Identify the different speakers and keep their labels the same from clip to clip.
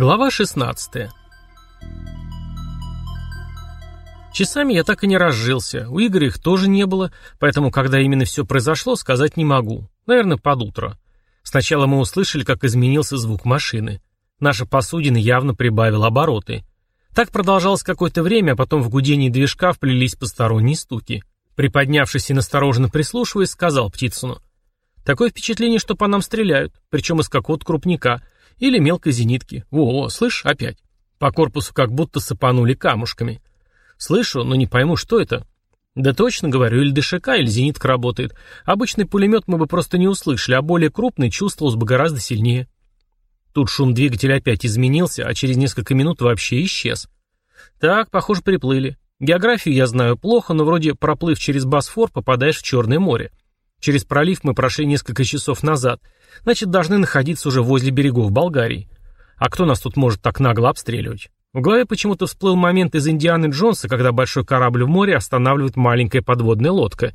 Speaker 1: Глава 16 Часами я так и не разжился, у Игоря их тоже не было, поэтому, когда именно все произошло, сказать не могу. Наверное, под утро. Сначала мы услышали, как изменился звук машины. Наша посудина явно прибавила обороты. Так продолжалось какое-то время, а потом в гудении движка вплелись посторонние стуки. Приподнявшись и настороженно прислушиваясь, сказал Птицыну. «Такое впечатление, что по нам стреляют, причем из какого-то крупника или мелкой зенитки. Во, слышь, опять. По корпусу как будто сыпанули камушками. Слышу, но не пойму, что это. Да точно говорю, или ДШК, или зенитка работает. Обычный пулемет мы бы просто не услышали, а более крупный чувствовался бы гораздо сильнее. Тут шум двигателя опять изменился, а через несколько минут вообще исчез. Так, похоже, приплыли. Географию я знаю плохо, но вроде проплыв через Босфор, попадаешь в Черное море. Через пролив мы прошли несколько часов назад. Значит, должны находиться уже возле берегов Болгарии. А кто нас тут может так нагло обстреливать? В голове почему-то всплыл момент из «Индианы Джонса», когда большой корабль в море останавливает маленькая подводная лодка.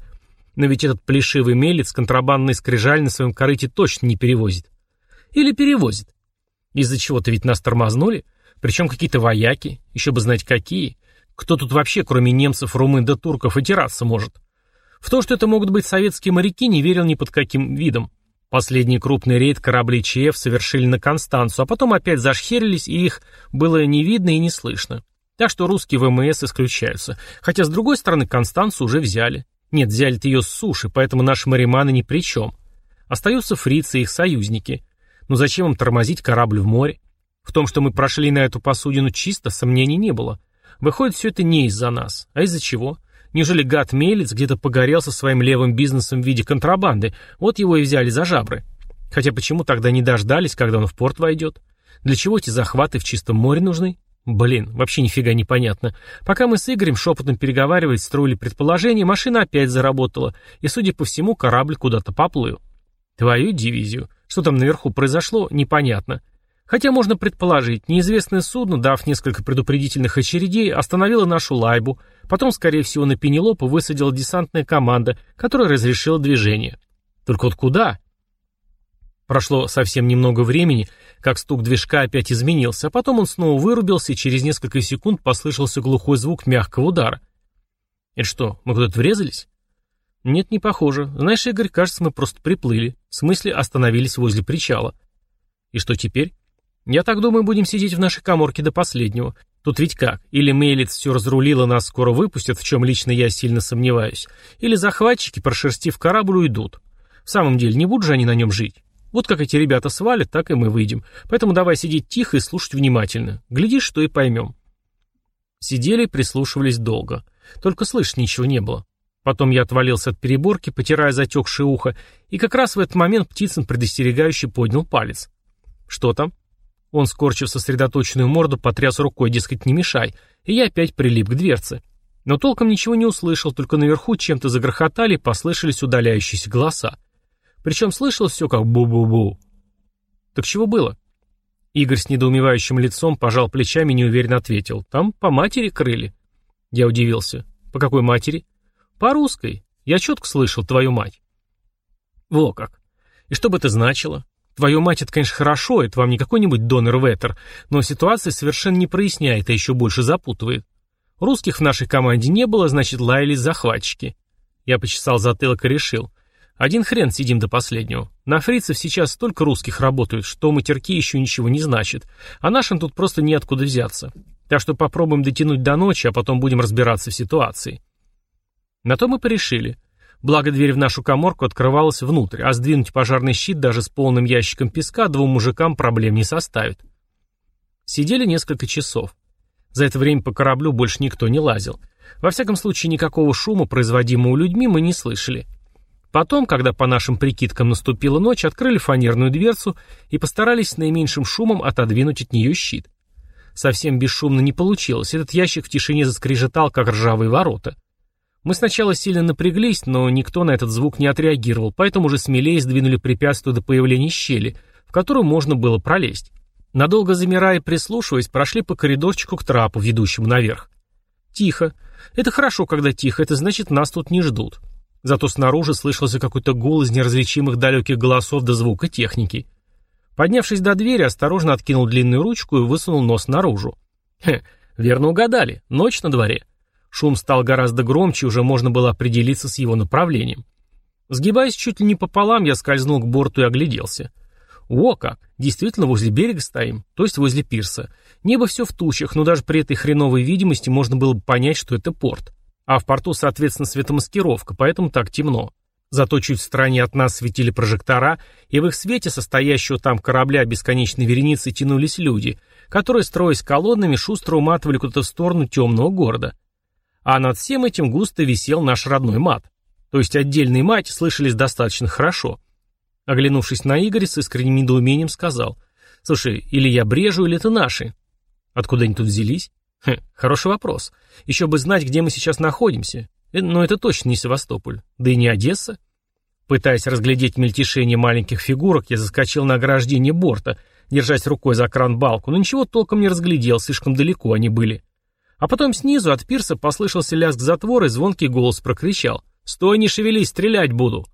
Speaker 1: Но ведь этот плешивый мелец контрабандный скрижаль на своем корыте точно не перевозит. Или перевозит. Из-за чего-то ведь нас тормознули. Причем какие-то вояки, еще бы знать какие. Кто тут вообще, кроме немцев, румын да турков, отираться может? В то, что это могут быть советские моряки, не верил ни под каким видом. Последний крупный рейд кораблей ЧФ совершили на Констанцию, а потом опять зашхерились, и их было не видно и не слышно. Так что русские ВМС исключаются. Хотя, с другой стороны, Констанцию уже взяли. Нет, взяли-то ее с суши, поэтому наши мариманы ни при чем. Остаются фрицы и их союзники. Но зачем им тормозить корабль в море? В том, что мы прошли на эту посудину чисто, сомнений не было. Выходит, все это не из-за нас. А из-за чего? Неужели гад Мелец где-то погорел со своим левым бизнесом в виде контрабанды, вот его и взяли за жабры. Хотя почему тогда не дождались, когда он в порт войдет? Для чего эти захваты в чистом море нужны? Блин, вообще нифига непонятно. Пока мы с Игорем шепотом переговариваясь строили предположение, машина опять заработала, и, судя по всему, корабль куда-то поплыл. Твою дивизию. Что там наверху произошло, непонятно. Хотя можно предположить, неизвестное судно, дав несколько предупредительных очередей, остановило нашу лайбу, потом, скорее всего, на Пенелопу высадила десантная команда, которая разрешила движение. Только вот куда? Прошло совсем немного времени, как стук движка опять изменился, а потом он снова вырубился, и через несколько секунд послышался глухой звук мягкого удара. Это что, мы куда-то врезались? Нет, не похоже. Знаешь, Игорь, кажется, мы просто приплыли. В смысле, остановились возле причала. И что теперь? Я так думаю, будем сидеть в нашей коморке до последнего. Тут ведь как? Или Мейлиц все разрулила, нас скоро выпустят, в чем лично я сильно сомневаюсь. Или захватчики, прошерстив корабль, уйдут. В самом деле, не будут же они на нем жить. Вот как эти ребята свалят, так и мы выйдем. Поэтому давай сидеть тихо и слушать внимательно. Глядишь, что и поймем. Сидели, прислушивались долго. Только слышать ничего не было. Потом я отвалился от переборки, потирая затекшее ухо, и как раз в этот момент Птицын предостерегающе поднял палец. «Что там?» Он, скорчив сосредоточенную морду, потряс рукой, дескать, не мешай, и я опять прилип к дверце. Но толком ничего не услышал, только наверху чем-то загрохотали и послышались удаляющиеся голоса. Причем слышалось все как бу-бу-бу. Так чего было? Игорь с недоумевающим лицом пожал плечами и неуверенно ответил. Там по матери крыли. Я удивился. По какой матери? По русской. Я четко слышал твою мать. Во как. И что бы это значило? Твою мать, это, конечно, хорошо, это вам не какой-нибудь донор Веттер, но ситуация совершенно не проясняет, а еще больше запутывает. Русских в нашей команде не было, значит, лаялись захватчики. Я почесал затылок и решил. Один хрен сидим до последнего. На фрицев сейчас столько русских работают, что матерки еще ничего не значит, а нашим тут просто неоткуда взяться. Так что попробуем дотянуть до ночи, а потом будем разбираться в ситуации. На то мы порешили. Благо дверь в нашу коморку открывалась внутрь, а сдвинуть пожарный щит даже с полным ящиком песка двум мужикам проблем не составит. Сидели несколько часов. За это время по кораблю больше никто не лазил. Во всяком случае, никакого шума, производимого людьми, мы не слышали. Потом, когда по нашим прикидкам наступила ночь, открыли фанерную дверцу и постарались с наименьшим шумом отодвинуть от нее щит. Совсем бесшумно не получилось, этот ящик в тишине заскрежетал, как ржавые ворота. Мы сначала сильно напряглись, но никто на этот звук не отреагировал, поэтому уже смелее сдвинули препятствие до появления щели, в которую можно было пролезть. Надолго замирая и прислушиваясь, прошли по коридорчику к трапу, ведущему наверх. Тихо. Это хорошо, когда тихо, это значит, нас тут не ждут. Зато снаружи слышался какой-то гул из неразличимых далеких голосов до звука техники. Поднявшись до двери, осторожно откинул длинную ручку и высунул нос наружу. Хе, верно угадали, ночь на дворе. Шум стал гораздо громче, уже можно было определиться с его направлением. Сгибаясь чуть ли не пополам, я скользнул к борту и огляделся. О как! Действительно возле берега стоим, то есть возле пирса. Небо все в тучах, но даже при этой хреновой видимости можно было бы понять, что это порт. А в порту, соответственно, светомаскировка, поэтому так темно. Зато чуть в стороне от нас светили прожектора, и в их свете состоящего там корабля бесконечной вереницы тянулись люди, которые, строясь колоннами, шустро уматывали куда-то в сторону темного города. А над всем этим густо висел наш родной мат. То есть отдельные мать слышались достаточно хорошо. Оглянувшись на Игоря, с искренним недоумением сказал, «Слушай, или я брежу, или это наши?» «Откуда они тут взялись?» Хм, хороший вопрос. Еще бы знать, где мы сейчас находимся. Э, но это точно не Севастополь. Да и не Одесса. Пытаясь разглядеть мельтешение маленьких фигурок, я заскочил на ограждение борта, держась рукой за кран-балку, но ничего толком не разглядел, слишком далеко они были. А потом снизу от пирса послышался лязг затвора и звонкий голос прокричал. «Стой, не шевелись, стрелять буду!»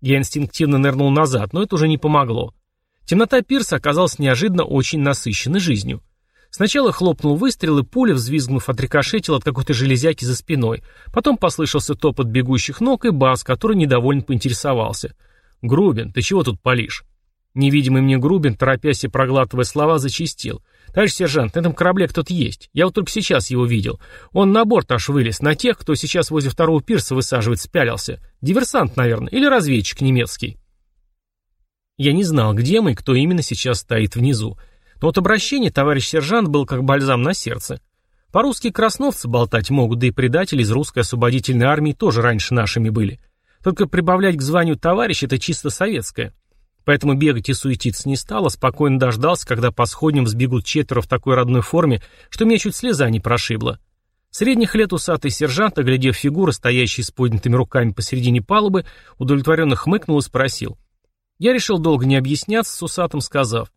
Speaker 1: Я инстинктивно нырнул назад, но это уже не помогло. Темнота пирса оказалась неожиданно очень насыщенной жизнью. Сначала хлопнул выстрел, и пуля, взвизгнув, отрикошетила от какой-то железяки за спиной. Потом послышался топот бегущих ног и бас, который недовольно поинтересовался. «Грубин, ты чего тут палишь?» Невидимый мне Грубин, торопясь и проглатывая слова, зачистил. «Товарищ сержант, на этом корабле кто-то есть. Я вот только сейчас его видел. Он на борт аж вылез. На тех, кто сейчас возле второго пирса высаживает, спялился. Диверсант, наверное, или разведчик немецкий». Я не знал, где мы и кто именно сейчас стоит внизу. Но вот обращение товарищ сержант был как бальзам на сердце. По-русски красновцы болтать могут, да и предатели из русской освободительной армии тоже раньше нашими были. Только прибавлять к званию товарищ это чисто советское. Поэтому бегать и суетиться не стало, спокойно дождался, когда по сходням сбегут четверо в такой родной форме, что меня чуть слеза не прошибло. Средних лет усатый сержант, оглядев фигуры, стоящие с поднятыми руками посередине палубы, удовлетворенно хмыкнул и спросил. Я решил долго не объясняться, с усатым сказав.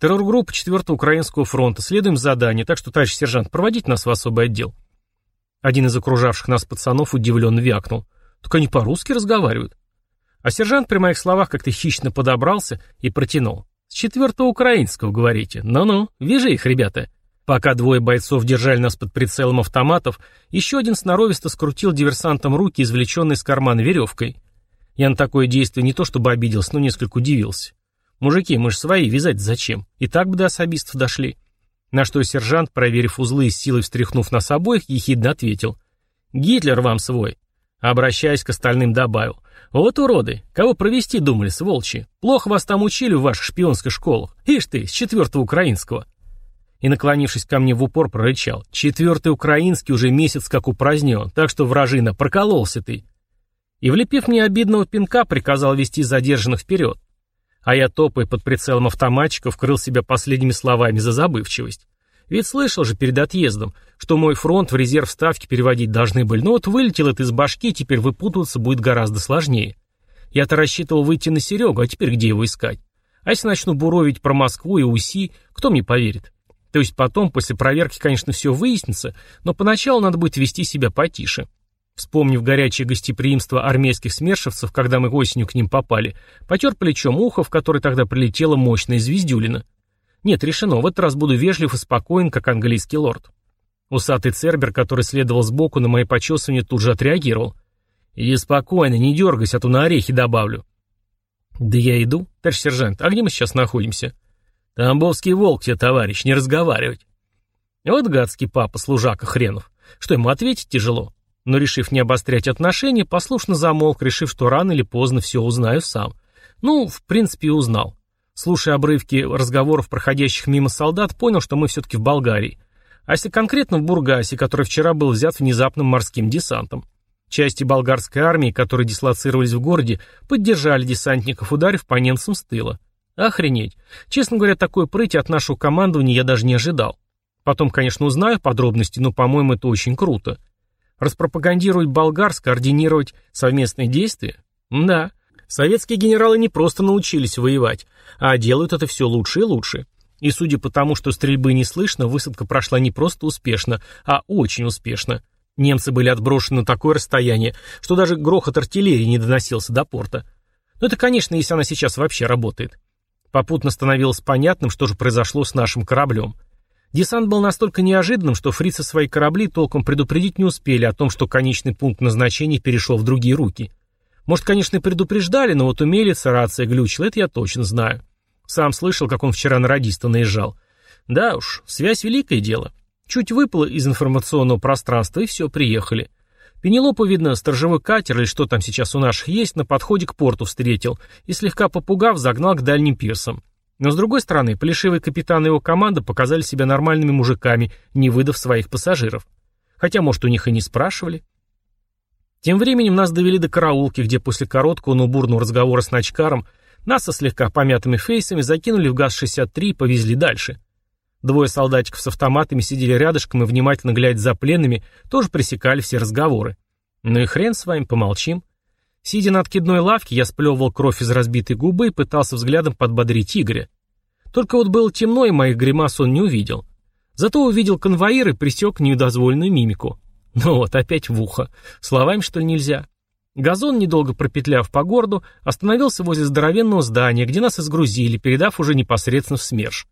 Speaker 1: Террор-группа 4-го Украинского фронта. Следуем задание, так что, товарищ сержант, проводите нас в особый отдел. Один из окружавших нас пацанов удивленно вякнул. Так они по-русски разговаривают. А сержант при моих словах как-то хищно подобрался и протянул. С четвертого украинского, говорите. Ну-ну, вяжи их, ребята. Пока двое бойцов держали нас под прицелом автоматов, еще один сноровисто скрутил диверсантам руки, извлеченные из кармана веревкой. Я на такое действие не то чтобы обиделся, но несколько удивился. «Мужики, мы же свои, вязать зачем? И так бы до особистов дошли». На что сержант, проверив узлы и силой встряхнув нас обоих, ехидно ответил. «Гитлер вам свой». Обращаясь к остальным, добавил. «Вот уроды, кого провести думали, сволчи? Плохо вас там учили в ваших шпионских школах. Ишь ты, с четвертого украинского». И, наклонившись ко мне в упор, прорычал. «Четвертый украинский уже месяц как упразднен, так что, вражина, прокололся ты». И, влепив мне обидного пинка, приказал вести задержанных вперед. А я, топая под прицелом автоматчика, вкрыл себя последними словами за забывчивость. Ведь слышал же перед отъездом, что мой фронт в резерв ставки переводить должны были. Но вот вылетел это из башки, теперь выпутываться будет гораздо сложнее. Я-то рассчитывал выйти на Серегу, а теперь где его искать? А если начну буровить про Москву и УСИ, кто мне поверит? То есть потом, после проверки, конечно, все выяснится, но поначалу надо будет вести себя потише. Вспомнив горячее гостеприимство армейских смершевцев, когда мы осенью к ним попали, потер плечом ухо, в который тогда прилетела мощная звездюлина. Нет, решено, в этот раз буду вежлив и спокоен, как английский лорд. Усатый цербер, который следовал сбоку на мои почесывания, тут же отреагировал. «Иди спокойно, не дергайся, а то на орехи добавлю». «Да я иду, товарищ сержант, а где мы сейчас находимся?» «Тамбовский волк тебе, товарищ, не разговаривать». Вот гадский папа, служака хренов. Что ему ответить тяжело? но, решив не обострять отношения, послушно замолк, решив, что рано или поздно все узнаю сам. Ну, в принципе, узнал. Слушая обрывки разговоров проходящих мимо солдат, понял, что мы все-таки в Болгарии. А если конкретно в Бургасе, который вчера был взят внезапным морским десантом. Части болгарской армии, которые дислоцировались в городе, поддержали десантников, ударив по немцам с тыла. Охренеть. Честно говоря, такой прыти от нашего командования я даже не ожидал. Потом, конечно, узнаю подробности, но, по-моему, это очень круто. Распропагандировать болгар, скоординировать совместные действия? Да. Советские генералы не просто научились воевать, а делают это все лучше и лучше. И судя по тому, что стрельбы не слышно, высадка прошла не просто успешно, а очень успешно. Немцы были отброшены на такое расстояние, что даже грохот артиллерии не доносился до порта. Но это, конечно, если она сейчас вообще работает. Попутно становилось понятным, что же произошло с нашим кораблем. Десант был настолько неожиданным, что фрицы свои корабли толком предупредить не успели о том, что конечный пункт назначения перешел в другие руки. Может, конечно, и предупреждали, но вот умелица, рация глючила, это я точно знаю. Сам слышал, как он вчера на радиста наезжал. Да уж, связь — великое дело. Чуть выпало из информационного пространства, и все, приехали. Пенелопу, видно, сторожевой катер или что там сейчас у наших есть, на подходе к порту встретил и, слегка попугав, загнал к дальним пирсам. Но с другой стороны, плешивый капитан и его команда показали себя нормальными мужиками, не выдав своих пассажиров. Хотя, может, у них и не спрашивали. Тем временем нас довели до караулки, где после короткого, но бурного разговора с Ночкаром нас со слегка помятыми фейсами закинули в ГАЗ-63 и повезли дальше. Двое солдатиков с автоматами сидели рядышком и, внимательно глядя за пленными, тоже пресекали все разговоры. Ну и хрен с вами, помолчим. Сидя на откидной лавке, я сплевывал кровь из разбитой губы и пытался взглядом подбодрить Игоря. Только вот было темно, и моих гримас он не увидел. Зато увидел конвоир и пресек недозволенную мимику. Ну вот, опять в ухо. Словами, что ли, нельзя? Газон, недолго пропетляв по городу, остановился возле здоровенного здания, где нас изгрузили, передав уже непосредственно в СМЕРШ.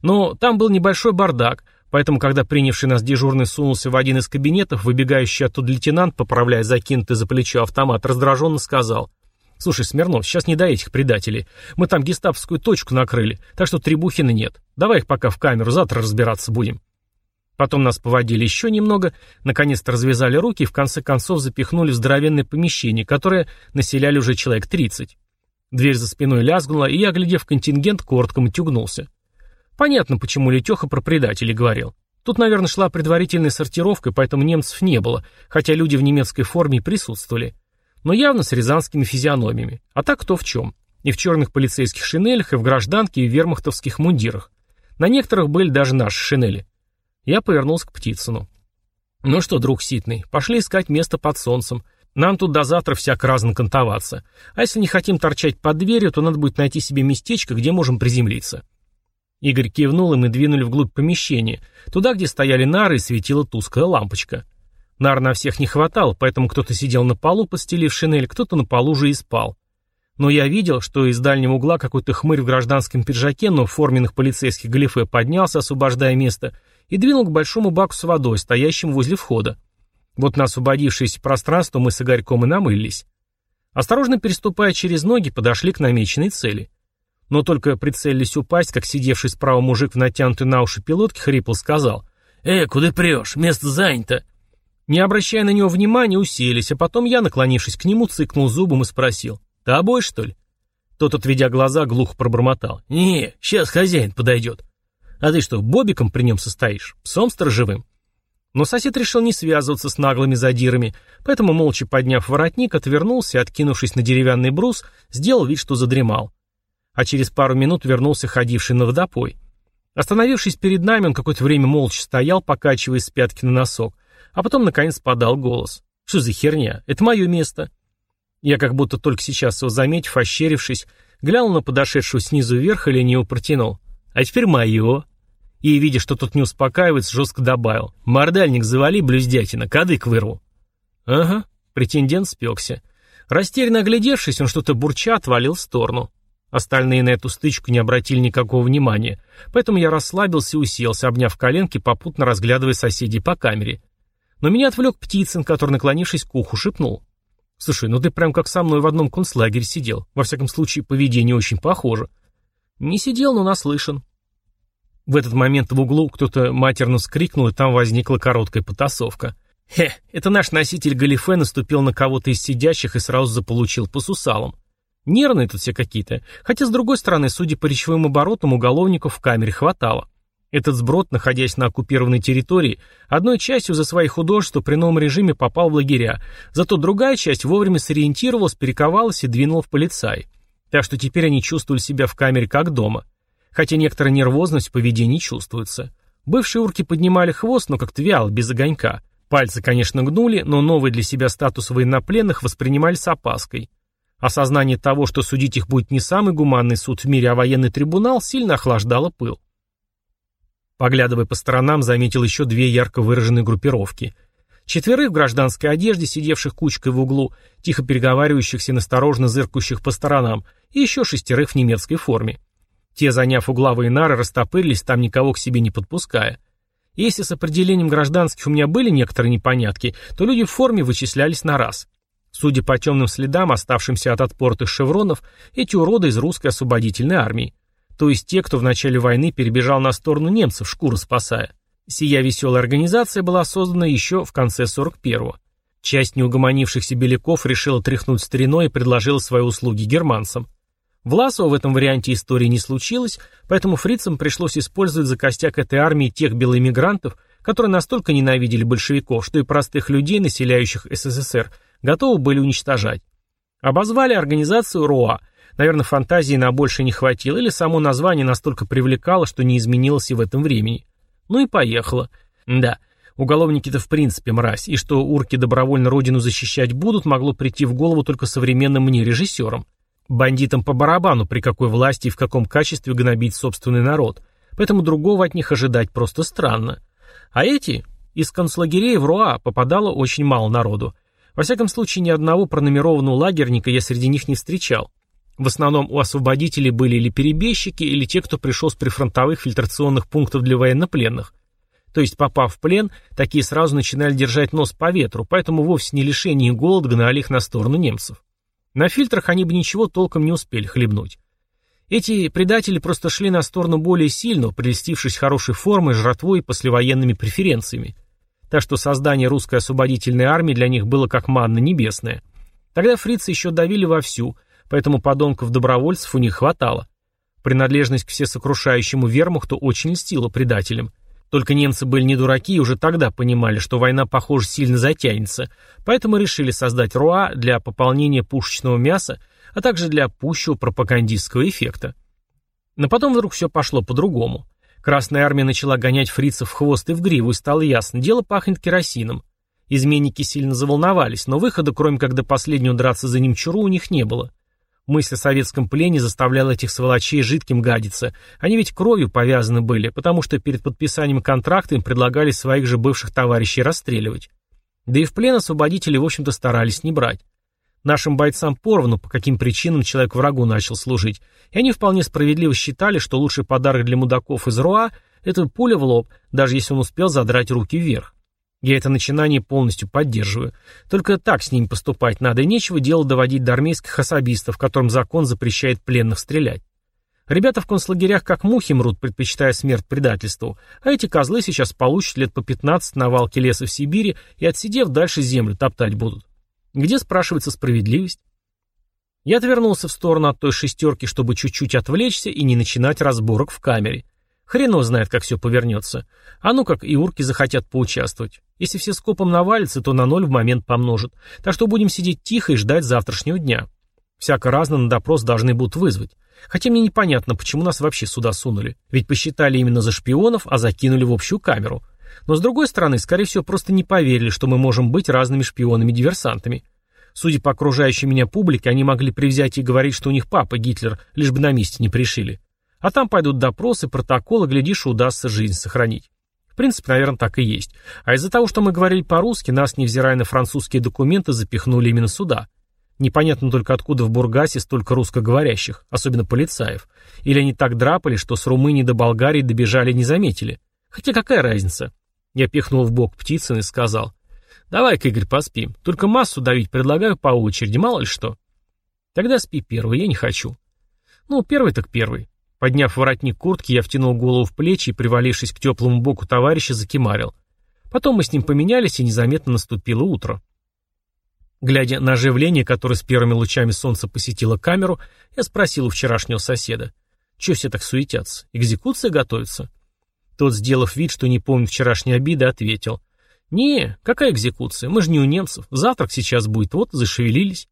Speaker 1: Но там был небольшой бардак, поэтому, когда принявший нас дежурный сунулся в один из кабинетов, выбегающий оттуда лейтенант, поправляя закинутый за плечо автомат, раздраженно сказал. «Слушай, Смирнов, сейчас не до этих предателей. Мы там гестаповскую точку накрыли, так что Требухина нет. Давай их пока в камеру, завтра разбираться будем». Потом нас поводили еще немного, наконец-то развязали руки и в конце концов запихнули в здоровенное помещение, которое населяли уже человек 30. Дверь за спиной лязгнула, и я, оглядев контингент, коротко матюгнулся. Понятно, почему Летеха про предателей говорил. Тут, наверное, шла предварительная сортировка, поэтому немцев не было, хотя люди в немецкой форме присутствовали. Но явно с рязанскими физиономиями. А так кто в чем. И в черных полицейских шинелях, и в гражданке, и в вермахтовских мундирах. На некоторых были даже наши шинели. Я повернулся к Птицыну. «Ну что, друг Ситный, пошли искать место под солнцем. Нам тут до завтра всяко разно кантоваться. А если не хотим торчать под дверью, то надо будет найти себе местечко, где можем приземлиться». Игорь кивнул, и мы двинули вглубь помещения, туда, где стояли нары и светила тусклая лампочка. Нар на всех не хватало, поэтому кто-то сидел на полу, постелив шинель, кто-то на полу же и спал. Но я видел, что из дальнего угла какой-то хмырь в гражданском пиджаке, но в форменных полицейских галифе поднялся, освобождая место, и двинул к большому баку с водой, стоящему возле входа. Вот на освободившееся пространство мы с Игорьком и намылились. Осторожно переступая через ноги, подошли к намеченной цели — но только прицелились упасть, как сидевший справа мужик в натянутой на уши пилотке хрипл сказал «Э, куда прешь? Место занято!» Не обращая на него внимания, уселись, а потом я, наклонившись к нему, цыкнул зубом и спросил «Ты обой, что ли?» Тот, отведя глаза, глухо пробормотал «Не, сейчас хозяин подойдет». «А ты что, бобиком при нем состоишь? Псом сторожевым?» Но сосед решил не связываться с наглыми задирами, поэтому, молча подняв воротник, отвернулся и, откинувшись на деревянный брус, сделал вид, что задремал а через пару минут вернулся ходивший на водопой. Остановившись перед нами, он какое-то время молча стоял, покачиваясь с пятки на носок, а потом, наконец, подал голос. «Что за херня? Это мое место». Я как будто только сейчас его заметив, ощерившись, глянул на подошедшего снизу вверх и лениво протянул. «А теперь мое». И, видя, что тут не успокаивается, жестко добавил. «Мордальник завали, блюздятина, кадык вырву». «Ага», претендент спекся. Растерянно оглядевшись, он что-то бурча отвалил в сторону. Остальные на эту стычку не обратили никакого внимания, поэтому я расслабился и уселся, обняв коленки, попутно разглядывая соседей по камере. Но меня отвлек Птицын, который, наклонившись к уху, шепнул. «Слушай, ну ты прям как со мной в одном концлагере сидел. Во всяком случае, поведение очень похоже». «Не сидел, но наслышан». В этот момент в углу кто-то матерно скрикнул, и там возникла короткая потасовка. «Хе, это наш носитель галифе наступил на кого-то из сидящих и сразу заполучил по сусалам. Нервные тут все какие-то. Хотя, с другой стороны, судя по речевым оборотам, уголовников в камере хватало. Этот сброд, находясь на оккупированной территории, одной частью за свои художества при новом режиме попал в лагеря, зато другая часть вовремя сориентировалась, перековалась и двинула в полицай. Так что теперь они чувствовали себя в камере как дома. Хотя некоторая нервозность в поведении чувствуется. Бывшие урки поднимали хвост, но как-то вяло, без огонька. Пальцы, конечно, гнули, но новый для себя статус военнопленных воспринимали с опаской. Осознание того, что судить их будет не самый гуманный суд в мире, а военный трибунал, сильно охлаждало пыл. Поглядывая по сторонам, заметил еще две ярко выраженные группировки. Четверых в гражданской одежде, сидевших кучкой в углу, тихо переговаривающихся и насторожно зыркающих по сторонам, и еще шестерых в немецкой форме. Те, заняв угловые нары, растопырились, там никого к себе не подпуская. Если с определением гражданских у меня были некоторые непонятки, то люди в форме вычислялись на раз. Судя по темным следам, оставшимся от отпортых шевронов, эти уроды из русской освободительной армии. То есть те, кто в начале войны перебежал на сторону немцев, шкуру спасая. Сия веселая организация была создана еще в конце 41-го. Часть неугомонившихся беляков решила тряхнуть стариной и предложила свои услуги германцам. Власова в этом варианте истории не случилось, поэтому фрицам пришлось использовать за костяк этой армии тех белоэмигрантов, которые настолько ненавидели большевиков, что и простых людей, населяющих СССР, готовы были уничтожать. Обозвали организацию РОА. Наверное, фантазии на больше не хватило, или само название настолько привлекало, что не изменилось и в этом времени. Ну и поехало. Да, уголовники-то в принципе мразь, и что урки добровольно родину защищать будут, могло прийти в голову только современным мне режиссерам. Бандитам по барабану, при какой власти и в каком качестве гнобить собственный народ, поэтому другого от них ожидать просто странно. А эти, из концлагерей в Руа попадало очень мало народу. Во всяком случае, ни одного пронумерованного лагерника я среди них не встречал. В основном у освободителей были или перебежчики, или те, кто пришел с прифронтовых фильтрационных пунктов для военнопленных. То есть, попав в плен, такие сразу начинали держать нос по ветру, поэтому вовсе не лишение и голод гнали их на сторону немцев. На фильтрах они бы ничего толком не успели хлебнуть. Эти предатели просто шли на сторону более сильного, прелестившись хорошей формой, жратвой и послевоенными преференциями. Так что создание русской освободительной армии для них было как манна небесная. Тогда фрицы еще давили вовсю, поэтому подонков-добровольцев у них хватало. Принадлежность к всесокрушающему вермахту очень льстила предателям. Только немцы были не дураки и уже тогда понимали, что война, похоже, сильно затянется, поэтому решили создать РУА для пополнения пушечного мяса, а также для пущего пропагандистского эффекта. Но потом вдруг все пошло по-другому. Красная армия начала гонять фрицев в хвост и в гриву, и стало ясно, дело пахнет керосином. Изменники сильно заволновались, но выхода, кроме как до последнего драться за немчуру, у них не было. Мысль о советском плене заставляла этих сволочей жидким гадиться. Они ведь кровью повязаны были, потому что перед подписанием контракта им предлагали своих же бывших товарищей расстреливать. Да и в плен освободители, в общем-то, старались не брать. Нашим бойцам поровну, по каким причинам человек врагу начал служить, и они вполне справедливо считали, что лучший подарок для мудаков из РУА – это пуля в лоб, даже если он успел задрать руки вверх. Я это начинание полностью поддерживаю. Только так с ними поступать надо, и нечего дело доводить до армейских особистов, которым закон запрещает пленных стрелять. Ребята в концлагерях как мухи мрут, предпочитая смерть предательству, а эти козлы сейчас получат лет по 15 на валке леса в Сибири и, отсидев, дальше землю топтать будут. Где, спрашивается, справедливость? Я отвернулся в сторону от той шестерки, чтобы чуть-чуть отвлечься и не начинать разборок в камере. Хрен знает, как все повернется. А ну как и урки захотят поучаствовать. Если все скопом навалятся, то на ноль в момент помножат. Так что будем сидеть тихо и ждать завтрашнего дня. Всяко разно на допрос должны будут вызвать. Хотя мне непонятно, почему нас вообще сюда сунули. Ведь посчитали именно за шпионов, а закинули в общую камеру. Но с другой стороны, скорее всего, просто не поверили, что мы можем быть разными шпионами-диверсантами. Судя по окружающей меня публике, они могли привзять и говорить, что у них папа Гитлер, лишь бы на месте не пришили. А там пойдут допросы, протоколы, глядишь, удастся жизнь сохранить. В принципе, наверное, так и есть. А из-за того, что мы говорили по-русски, нас, невзирая на французские документы, запихнули именно сюда. Непонятно только, откуда в Бургасе столько русскоговорящих, особенно полицаев. Или они так драпали, что с Румынии до Болгарии добежали и не заметили. Хотя какая разница? Я пихнул в бок Птицын и сказал. Давай-ка, Игорь, поспим. Только массу давить предлагаю по очереди, мало ли что. Тогда спи первый, я не хочу. Ну, первый так первый. Подняв воротник куртки, я втянул голову в плечи и, привалившись к теплому боку товарища, закимарил. Потом мы с ним поменялись, и незаметно наступило утро. Глядя на оживление, которое с первыми лучами солнца посетило камеру, я спросил у вчерашнего соседа. «Чего все так суетятся? Экзекуция готовится?» Тот, сделав вид, что не помнит вчерашней обиды, ответил. «Не, какая экзекуция? Мы же не у немцев. Завтрак сейчас будет, вот, зашевелились».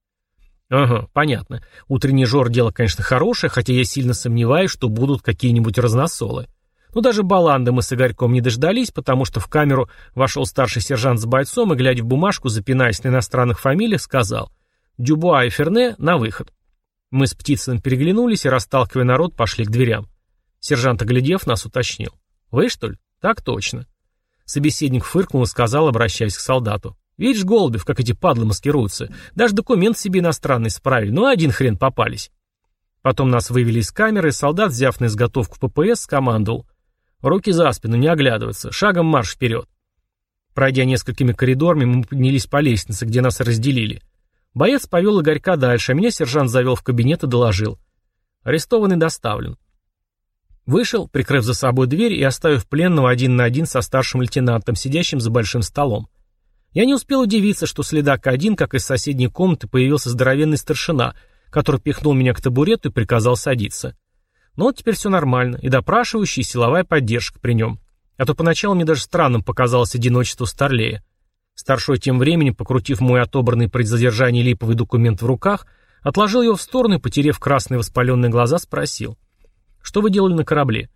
Speaker 1: Ага, понятно. Утренний жор дело, конечно, хорошее, хотя я сильно сомневаюсь, что будут какие-нибудь разносолы. Но даже баланды мы с Игорьком не дождались, потому что в камеру вошел старший сержант с бойцом и, глядя в бумажку, запинаясь на иностранных фамилиях, сказал «Дюбуа и Ферне на выход». Мы с Птицыным переглянулись и, расталкивая народ, пошли к дверям. Сержант, оглядев, нас уточнил. «Вы, что ли?» «Так точно». Собеседник фыркнул и сказал, обращаясь к солдату. Видишь, Голубев, как эти падлы маскируются. Даже документ себе иностранный справили, ну один хрен попались. Потом нас вывели из камеры, солдат, взяв на изготовку ППС, скомандовал. Руки за спину, не оглядываться, шагом марш вперед. Пройдя несколькими коридорами, мы поднялись по лестнице, где нас разделили. Боец повел Игорька дальше, а меня сержант завел в кабинет и доложил. Арестованный доставлен. Вышел, прикрыв за собой дверь и оставив пленного один на один со старшим лейтенантом, сидящим за большим столом. Я не успел удивиться, что следак один, как из соседней комнаты, появился здоровенный старшина, который пихнул меня к табурету и приказал садиться. Но вот теперь все нормально, и допрашивающий, и силовая поддержка при нем. А то поначалу мне даже странным показалось одиночество Старлея. Старшой тем временем, покрутив мой отобранный при задержании липовый документ в руках, отложил его в сторону и, потерев красные воспаленные глаза, спросил. «Что вы делали на корабле?»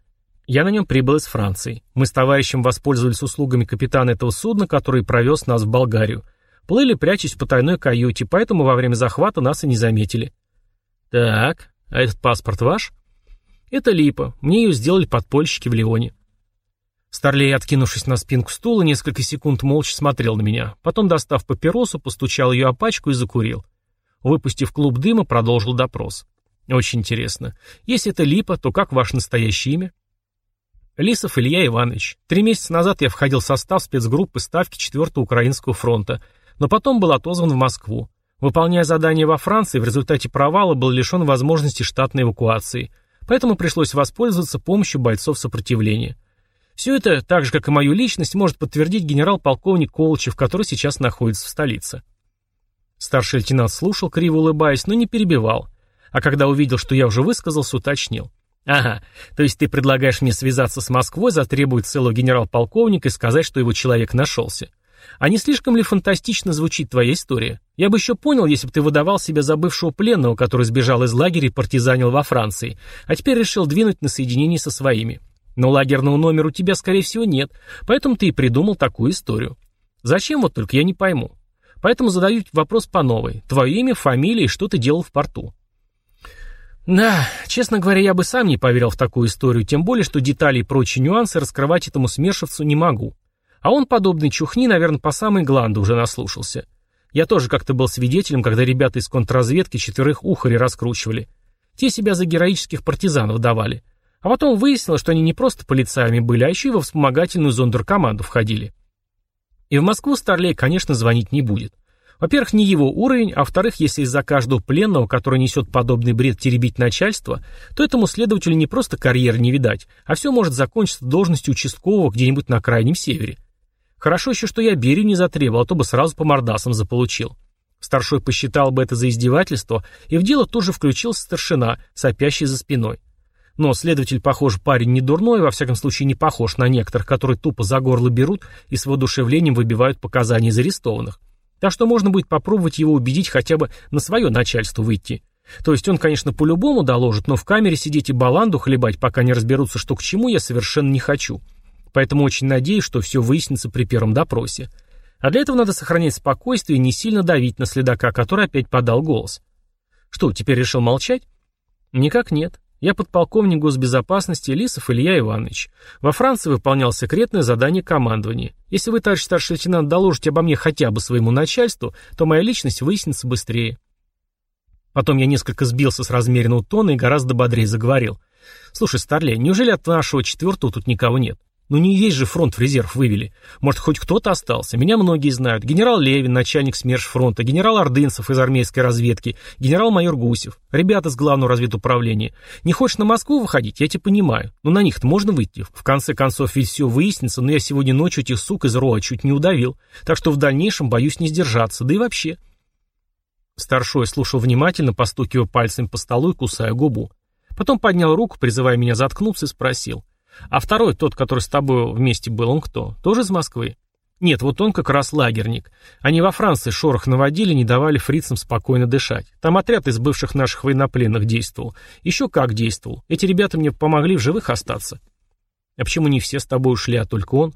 Speaker 1: «Я на нем прибыл из Франции. Мы с товарищем воспользовались услугами капитана этого судна, который провез нас в Болгарию. Плыли, прячась в потайной каюте, поэтому во время захвата нас и не заметили». «Так, а этот паспорт ваш?» «Это Липа. Мне ее сделали подпольщики в Лионе». Старлей, откинувшись на спинку стула, несколько секунд молча смотрел на меня. Потом, достав папиросу, постучал ее о пачку и закурил. Выпустив клуб дыма, продолжил допрос. «Очень интересно. Если это Липа, то как ваше настоящее имя?» Лисов Илья Иванович. Три месяца назад я входил в состав спецгруппы Ставки 4-го Украинского фронта, но потом был отозван в Москву. Выполняя задание во Франции, в результате провала был лишен возможности штатной эвакуации, поэтому пришлось воспользоваться помощью бойцов сопротивления. Все это, так же как и мою личность, может подтвердить генерал-полковник Колычев, который сейчас находится в столице. Старший лейтенант слушал, криво улыбаясь, но не перебивал. А когда увидел, что я уже высказался, уточнил. «Ага, то есть ты предлагаешь мне связаться с Москвой, затребовать целого генерал-полковника и сказать, что его человек нашелся. А не слишком ли фантастично звучит твоя история? Я бы еще понял, если бы ты выдавал себя за бывшего пленного, который сбежал из лагеря и партизанил во Франции, а теперь решил двинуть на соединение со своими. Но лагерного номера у тебя, скорее всего, нет, поэтому ты и придумал такую историю. Зачем вот только, я не пойму. Поэтому задаю вопрос по новой. Твое имя, фамилия и что ты делал в порту. Да, честно говоря, я бы сам не поверил в такую историю, тем более, что детали и прочие нюансы раскрывать этому смершевцу не могу. А он подобной чухни, наверное, по самой гланду уже наслушался. Я тоже как-то был свидетелем, когда ребята из контрразведки четверых ухари раскручивали. Те себя за героических партизанов давали. А потом выяснилось, что они не просто полицаями были, а еще и во вспомогательную зондеркоманду входили. И в Москву Старлей, конечно, звонить не будет. Во-первых, не его уровень, а во-вторых, если из-за каждого пленного, который несет подобный бред, теребить начальство, то этому следователю не просто карьер не видать, а все может закончиться должностью участкового где-нибудь на крайнем севере. Хорошо еще, что я Берию не затребовал, а то бы сразу по мордасам заполучил. Старшой посчитал бы это за издевательство, и в дело тоже включился старшина, сопящий за спиной. Но следователь, похоже, парень не дурной, во всяком случае не похож на некоторых, которые тупо за горло берут и с воодушевлением выбивают показания из арестованных. Так что можно будет попробовать его убедить хотя бы на свое начальство выйти. То есть он, конечно, по-любому доложит, но в камере сидеть и баланду хлебать, пока не разберутся, что к чему, я совершенно не хочу. Поэтому очень надеюсь, что все выяснится при первом допросе. А для этого надо сохранять спокойствие и не сильно давить на следака, который опять подал голос. Что, теперь решил молчать? Никак нет. Я подполковник госбезопасности Лисов Илья Иванович. Во Франции выполнял секретное задание командования. Если вы, товарищ старший лейтенант, доложите обо мне хотя бы своему начальству, то моя личность выяснится быстрее. Потом я несколько сбился с размеренного тона и гораздо бодрее заговорил. «Слушай, Старлей, неужели от нашего четвертого тут никого нет? Ну не весь же фронт в резерв вывели. Может, хоть кто-то остался. Меня многие знают. Генерал Левин, начальник СМЕРШ фронта, генерал Ордынцев из армейской разведки, генерал-майор Гусев, ребята с главного разведуправления. Не хочешь на Москву выходить, я тебя понимаю. Но на них-то можно выйти. В конце концов, ведь все выяснится, но я сегодня ночью этих сук из РОА чуть не удавил. Так что в дальнейшем боюсь не сдержаться, да и вообще. Старшой слушал внимательно, постукивая пальцем по столу и кусая губу. Потом поднял руку, призывая меня заткнуться, и спросил. А второй, тот, который с тобой вместе был, он кто? Тоже из Москвы? Нет, вот он как раз лагерник. Они во Франции шорох наводили, не давали фрицам спокойно дышать. Там отряд из бывших наших военнопленных действовал. Еще как действовал. Эти ребята мне помогли в живых остаться. А почему не все с тобой ушли, а только он?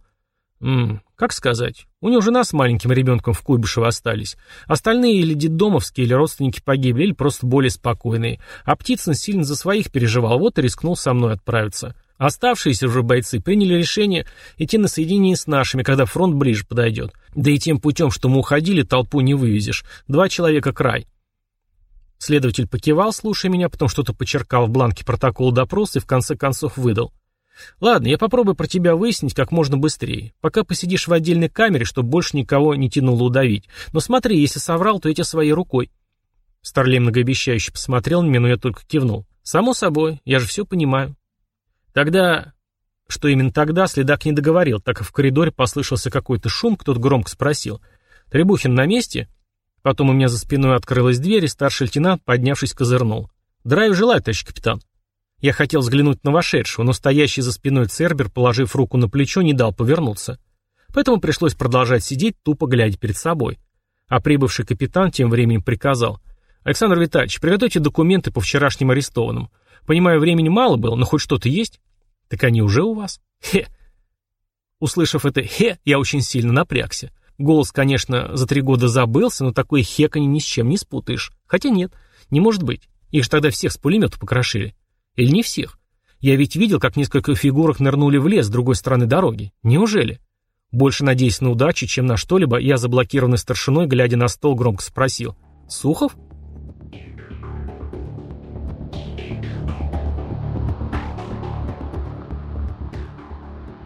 Speaker 1: Ммм, как сказать. У него жена с маленьким ребенком в Куйбышево остались. Остальные или детдомовские, или родственники погибли, или просто более спокойные. А Птицын сильно за своих переживал, вот и рискнул со мной отправиться. Оставшиеся же бойцы приняли решение идти на соединение с нашими, когда фронт ближе подойдет. Да и тем путем, что мы уходили, толпу не вывезешь. Два человека край. Следователь покивал, слушая меня, потом что-то почеркал в бланке протокола допроса и в конце концов выдал. «Ладно, я попробую про тебя выяснить как можно быстрее. Пока посидишь в отдельной камере, чтобы больше никого не тянуло удавить. Но смотри, если соврал, то я своей рукой». Старлей многообещающе посмотрел на меня, но я только кивнул. «Само собой, я же все понимаю». «Тогда...» Что именно тогда, следак не договорил, так как в коридоре послышался какой-то шум, кто-то громко спросил. «Требухин на месте?» Потом у меня за спиной открылась дверь, и старший лейтенант, поднявшись, козырнул. «Драйв желаю, товарищ капитан». Я хотел взглянуть на вошедшего, но стоящий за спиной Цербер, положив руку на плечо, не дал повернуться. Поэтому пришлось продолжать сидеть, тупо глядя перед собой. А прибывший капитан тем временем приказал. «Александр Витальевич, приготовьте документы по вчерашним арестованным. Понимаю, времени мало было, но хоть что-то есть?» «Так они уже у вас?» «Хе!» Услышав это «хе», я очень сильно напрягся. Голос, конечно, за три года забылся, но такое хеканье ни с чем не спутаешь. Хотя нет, не может быть. Их же тогда всех с пулемета покрошили. Или не всех? Я ведь видел, как несколько фигурок нырнули в лес с другой стороны дороги. Неужели? Больше надеясь на удачу, чем на что-либо, я заблокированный старшиной, глядя на стол, громко спросил. «Сухов?»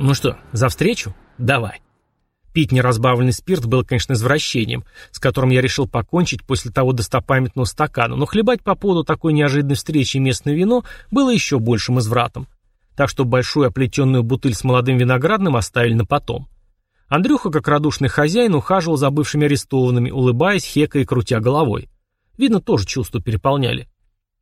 Speaker 1: «Ну что, за встречу? Давай». Пить неразбавленный спирт было, конечно, извращением, с которым я решил покончить после того достопамятного стакана, но хлебать по поводу такой неожиданной встречи местное вино было еще большим извратом. Так что большую оплетенную бутыль с молодым виноградным оставили на потом. Андрюха, как радушный хозяин, ухаживал за бывшими арестованными, улыбаясь, хекая и крутя головой. Видно, тоже чувства переполняли.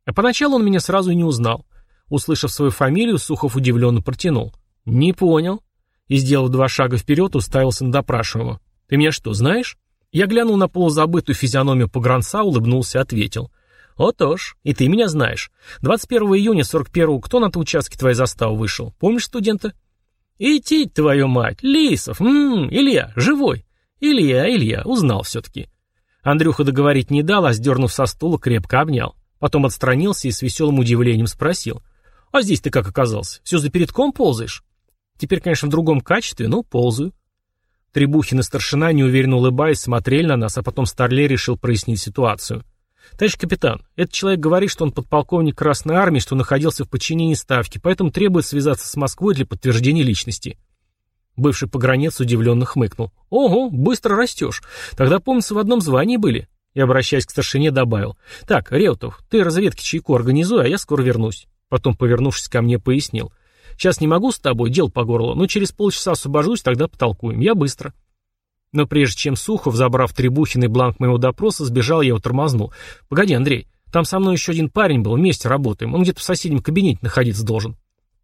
Speaker 1: А поначалу он меня сразу не узнал. Услышав свою фамилию, Сухов удивленно протянул. «Не понял» и, сделав два шага вперед, уставился на допрашиваемого. «Ты меня что, знаешь?» Я глянул на полузабытую физиономию погранца, улыбнулся ответил. «О, тоже. И ты меня знаешь. 21 июня 41-го кто на том участке твоей заставы вышел? Помнишь студента?» «Идти, твою мать! Лисов! Ммм, Илья, живой!» «Илья, Илья, узнал все-таки». Андрюха договорить не дал, а, сдернув со стула, крепко обнял. Потом отстранился и с веселым удивлением спросил. «А здесь ты как оказался? Все за передком ползаешь?» Теперь, конечно, в другом качестве, но ползаю. Требухин и старшина, неуверенно улыбаясь, смотрели на нас, а потом Старлей решил прояснить ситуацию. «Товарищ капитан, этот человек говорит, что он подполковник Красной Армии, что находился в подчинении Ставки, поэтому требует связаться с Москвой для подтверждения личности». Бывший погранец удивленно хмыкнул. «Ого, быстро растешь. Тогда, помнится, в одном звании были». И, обращаясь к старшине, добавил. «Так, Реутов, ты разведки чайку организуй, а я скоро вернусь». Потом, повернувшись ко мне, пояснил. Сейчас не могу с тобой, дел по горло, но через полчаса освобожусь, тогда потолкуем. Я быстро. Но прежде чем Сухов, забрав требухиный бланк моего допроса, сбежал, я его тормознул. Погоди, Андрей, там со мной еще один парень был, вместе работаем. Он где-то в соседнем кабинете находиться должен.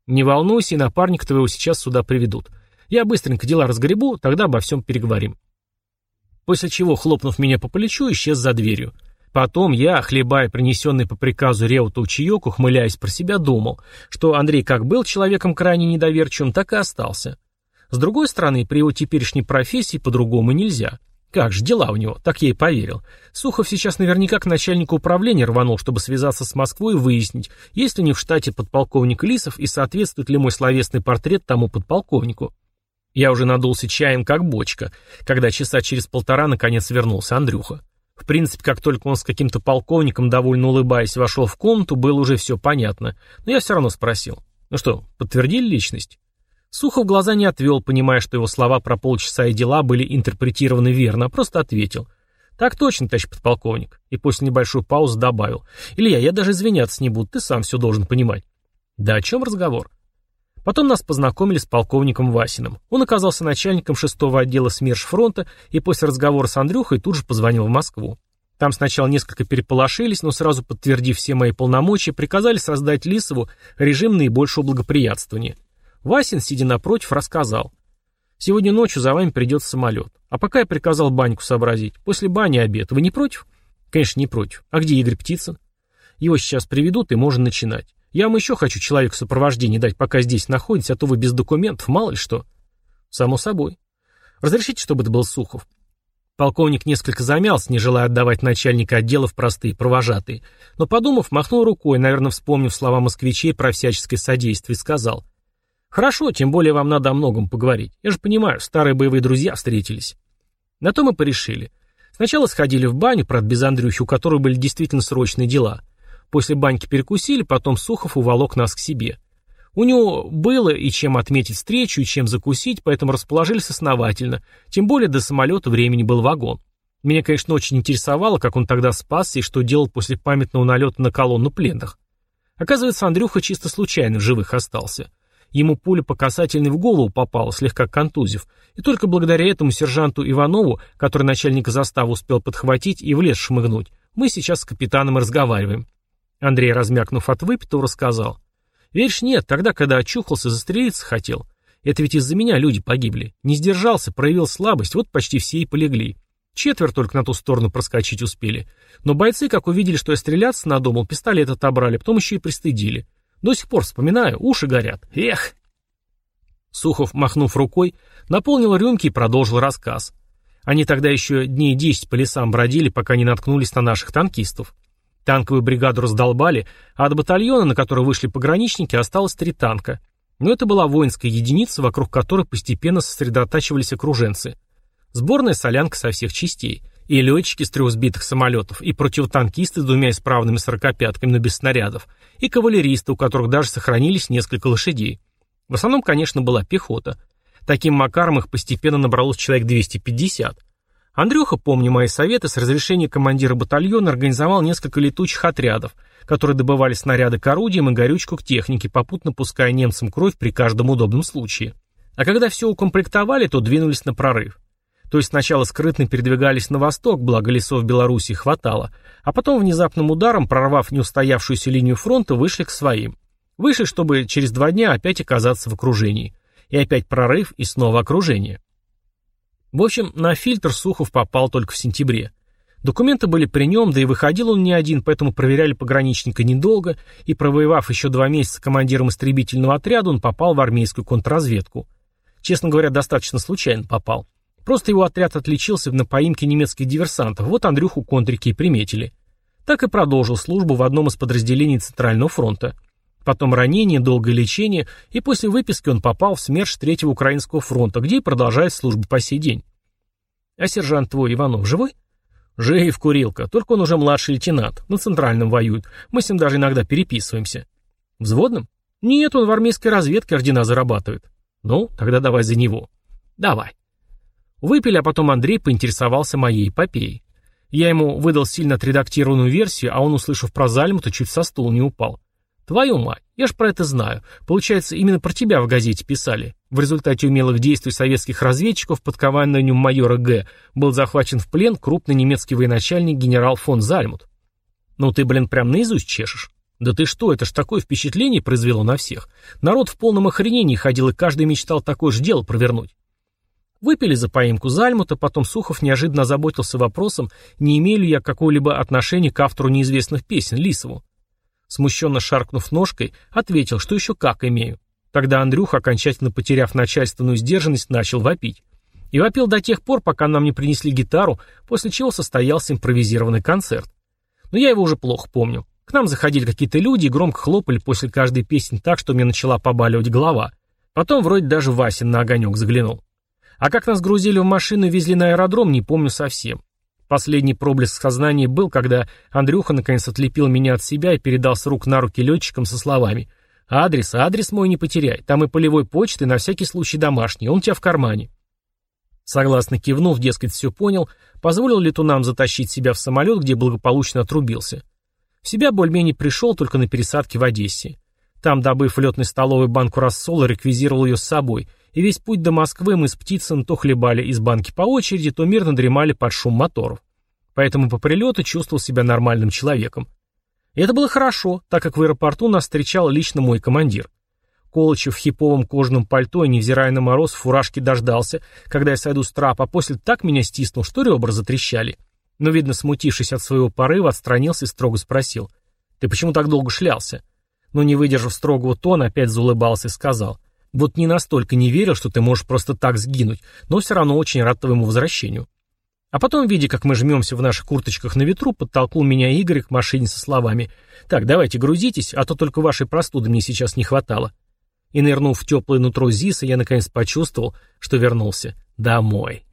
Speaker 1: Не волнуйся, и напарника твоего сейчас сюда приведут. Я быстренько дела разгребу, тогда обо всем переговорим. После чего, хлопнув меня по плечу, исчез за дверью. Потом я, хлебая принесенный по приказу Реута чаек, ухмыляясь про себя, думал, что Андрей как был человеком крайне недоверчивым, так и остался. С другой стороны, при его теперешней профессии по-другому нельзя. Как же дела у него, так я и поверил. Сухов сейчас наверняка к начальнику управления рванул, чтобы связаться с Москвой и выяснить, есть ли не в штате подполковник Лисов и соответствует ли мой словесный портрет тому подполковнику. Я уже надулся чаем, как бочка, когда часа через полтора наконец вернулся Андрюха. В принципе, как только он с каким-то полковником, довольно улыбаясь, вошел в комнату, было уже все понятно. Но я все равно спросил. Ну что, подтвердили личность? Сухов глаза не отвел, понимая, что его слова про полчаса и дела были интерпретированы верно, а просто ответил. «Так точно, товарищ подполковник». И после небольшой паузы добавил. «Илья, я даже извиняться не буду, ты сам все должен понимать». «Да о чем разговор?» Потом нас познакомили с полковником Васиным. Он оказался начальником шестого отдела СМЕРШ фронта и после разговора с Андрюхой тут же позвонил в Москву. Там сначала несколько переполошились, но сразу подтвердив все мои полномочия, приказали создать Лисову режим наибольшего благоприятствования. Васин, сидя напротив, рассказал. «Сегодня ночью за вами придет самолет. А пока я приказал баньку сообразить. После бани обед. Вы не против?» «Конечно, не против. А где Игорь Птицын?» «Его сейчас приведут, и можно начинать. Я вам еще хочу человеку сопровождение дать, пока здесь находитесь, а то вы без документов, мало ли что. Само собой. Разрешите, чтобы это был Сухов? Полковник несколько замялся, не желая отдавать начальника отдела в простые провожатые, но, подумав, махнул рукой, наверное, вспомнив слова москвичей про всяческое содействие, сказал. «Хорошо, тем более вам надо о многом поговорить. Я же понимаю, старые боевые друзья встретились». На то мы порешили. Сначала сходили в баню, правда, без Андрюхи, у которой были действительно срочные дела. После баньки перекусили, потом Сухов уволок нас к себе. У него было и чем отметить встречу, и чем закусить, поэтому расположились основательно, тем более до самолета времени был вагон. Меня, конечно, очень интересовало, как он тогда спасся и что делал после памятного налета на колонну пленных. Оказывается, Андрюха чисто случайно в живых остался. Ему пуля по касательной в голову попала, слегка контузив, и только благодаря этому сержанту Иванову, который начальника заставы успел подхватить и в лес шмыгнуть, мы сейчас с капитаном разговариваем. Андрей, размякнув от выпитого, рассказал. «Веришь, нет, тогда, когда очухался, застрелиться хотел. Это ведь из-за меня люди погибли. Не сдержался, проявил слабость, вот почти все и полегли. Четверо только на ту сторону проскочить успели. Но бойцы, как увидели, что я стреляться надумал, пистолет отобрали, потом еще и пристыдили. До сих пор вспоминаю, уши горят. Эх!» Сухов, махнув рукой, наполнил рюмки и продолжил рассказ. Они тогда еще дней десять по лесам бродили, пока не наткнулись на наших танкистов. Танковую бригаду раздолбали, а от батальона, на который вышли пограничники, осталось три танка. Но это была воинская единица, вокруг которой постепенно сосредотачивались окруженцы. Сборная солянка со всех частей. И летчики с трех сбитых самолетов, и противотанкисты с двумя исправными сорокопятками, но без снарядов, и кавалеристы, у которых даже сохранились несколько лошадей. В основном, конечно, была пехота. Таким макаром их постепенно набралось человек 250. Андрюха, помня мои советы, с разрешения командира батальона организовал несколько летучих отрядов, которые добывали снаряды к орудиям и горючку к технике, попутно пуская немцам кровь при каждом удобном случае. А когда все укомплектовали, то двинулись на прорыв. То есть сначала скрытно передвигались на восток, благо лесов Белоруссии хватало, а потом внезапным ударом, прорвав неустоявшуюся линию фронта, вышли к своим. Вышли, чтобы через два дня опять оказаться в окружении. И опять прорыв, и снова окружение. В общем, на фильтр Сухов попал только в сентябре. Документы были при нем, да и выходил он не один, поэтому проверяли пограничника недолго, и провоевав еще два месяца командиром истребительного отряда, он попал в армейскую контрразведку. Честно говоря, достаточно случайно попал. Просто его отряд отличился на поимке немецких диверсантов, вот Андрюху контрики и приметили. Так и продолжил службу в одном из подразделений Центрального фронта. Потом ранение, долгое лечение, и после выписки он попал в СМЕРШ Третьего Украинского фронта, где и продолжает службу по сей день. А сержант твой, Иванов, живой? Жив, Курилка, только он уже младший лейтенант, на Центральном воюет, мы с ним даже иногда переписываемся. Взводным? Нет, он в армейской разведке ордена зарабатывает. Ну, тогда давай за него. Давай. Выпили, а потом Андрей поинтересовался моей эпопеей. Я ему выдал сильно отредактированную версию, а он, услышав про Зальмута, чуть со стула не упал. «Твою мать, я ж про это знаю. Получается, именно про тебя в газете писали. В результате умелых действий советских разведчиков под командованием майора Г. был захвачен в плен крупный немецкий военачальник генерал фон Зальмут. Ну ты, блин, прям наизусть чешешь. Да ты что, это ж такое впечатление произвело на всех. Народ в полном охренении ходил, и каждый мечтал такое же дело провернуть. Выпили за поимку Зальмута, потом Сухов неожиданно озаботился вопросом, не имею ли я какого-либо отношения к автору неизвестных песен, Лисову. Смущенно шаркнув ножкой, ответил, что еще как имею. Тогда Андрюха, окончательно потеряв начальственную сдержанность, начал вопить. И вопил до тех пор, пока нам не принесли гитару, после чего состоялся импровизированный концерт. Но я его уже плохо помню. К нам заходили какие-то люди и громко хлопали после каждой песни так, что мне начала побаливать голова. Потом вроде даже Васин на огонек заглянул. А как нас грузили в машину и везли на аэродром, не помню совсем. Последний проблеск сознания был, когда Андрюха наконец отлепил меня от себя и передал с рук на руки летчикам со словами «Адрес, адрес мой не потеряй, там и полевой почты, на всякий случай домашний, он у тебя в кармане». Согласно кивнув, дескать, все понял, позволил летунам затащить себя в самолет, где благополучно отрубился. В себя более-менее пришел только на пересадке в Одессе. Там, добыв в летной столовой банку рассола, реквизировал ее с собой и весь путь до Москвы мы с Птицын то хлебали из банки по очереди, то мирно дремали под шум моторов. Поэтому по прилету чувствовал себя нормальным человеком. И это было хорошо, так как в аэропорту нас встречал лично мой командир. Колычев в хиповом кожаном пальто и, невзирая на мороз, в фуражке дождался, когда я сойду с трапа, а после так меня стиснул, что ребра затрещали. Но, видно, смутившись от своего порыва, отстранился и строго спросил. «Ты почему так долго шлялся?» Но, не выдержав строгого тона, опять заулыбался и сказал. Вот не настолько не верил, что ты можешь просто так сгинуть, но все равно очень рад твоему возвращению. А потом, видя, как мы жмемся в наших курточках на ветру, подтолкнул меня Игорь к машине со словами «Так, давайте грузитесь, а то только вашей простуды мне сейчас не хватало». И нырнув в теплое нутро Зиса, я наконец почувствовал, что вернулся домой.